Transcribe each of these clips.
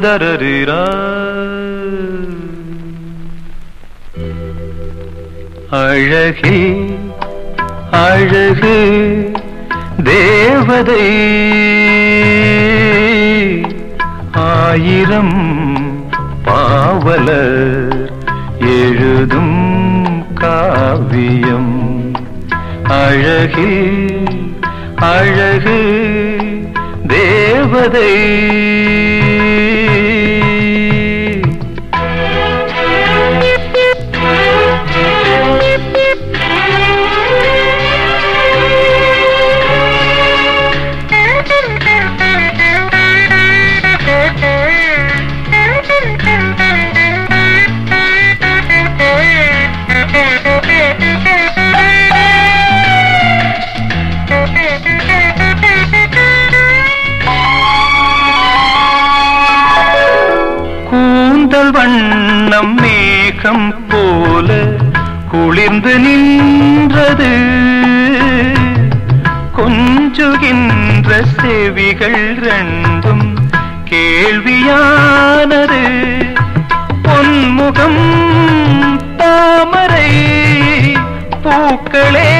ததரரிரா அழகே அழகு தேவதை. ஆயிரம் பாவலர் எழுதும் காவியம். அழகே அழகு தேவதை. வண்ணம் மேகம் போல குளிர்ந்து நின்றது. கொஞ்சுகின்ற செவிகள் ரெண்டும் கேள்வியானது. பொன்முகம் தாமரை பூக்களே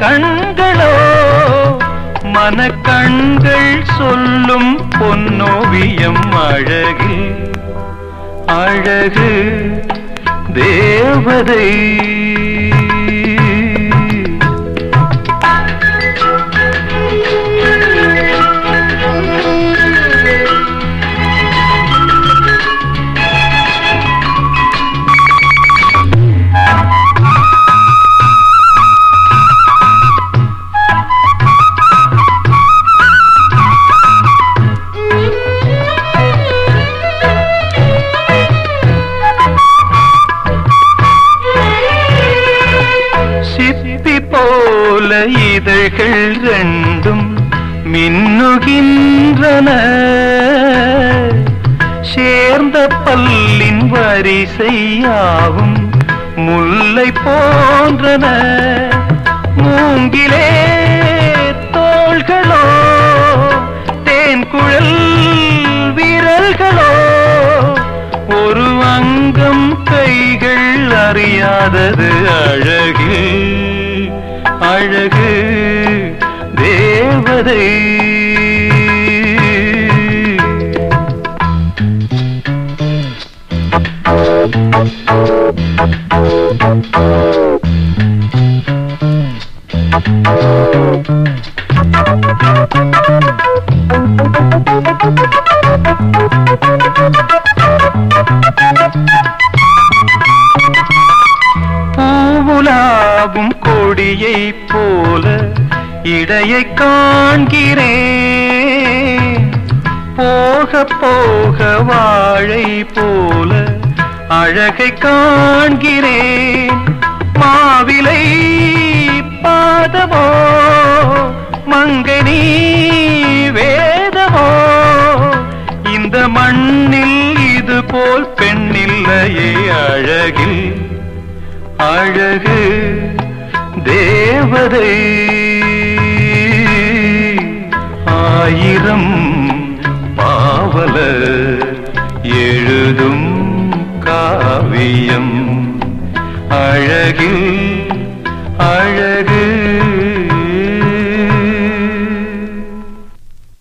கண்களோ மனக்கண்கள் சொல்லும் பொன்னோவியம் அழகே அழகு தேவதை. போல இதழ்கள் ரெண்டும் மின்னுகின்றன. சேர்ந்த பல்லின் வரிசையாவும் முல்லை போன்றன. மூங்கிலே தோள்களோ தேன்குழல் விரல்களோ ஒரு அங்கம் கைகள் அறியாதது அழ அழகு தேவதை பூவுலாவும் கொடியை போல இடையை காண்கிறேன். போக போக வாழை போல அழகை காண்கிறேன். மாவிலை பாதமோ மங்கனி வேதமோ இந்த மண்ணில் இது போல் பெண்ணில்லையே அழகில். அழகு தேவதை. ஆயிரம் பாவல எழுதும் காவியம். அழகில் அழகு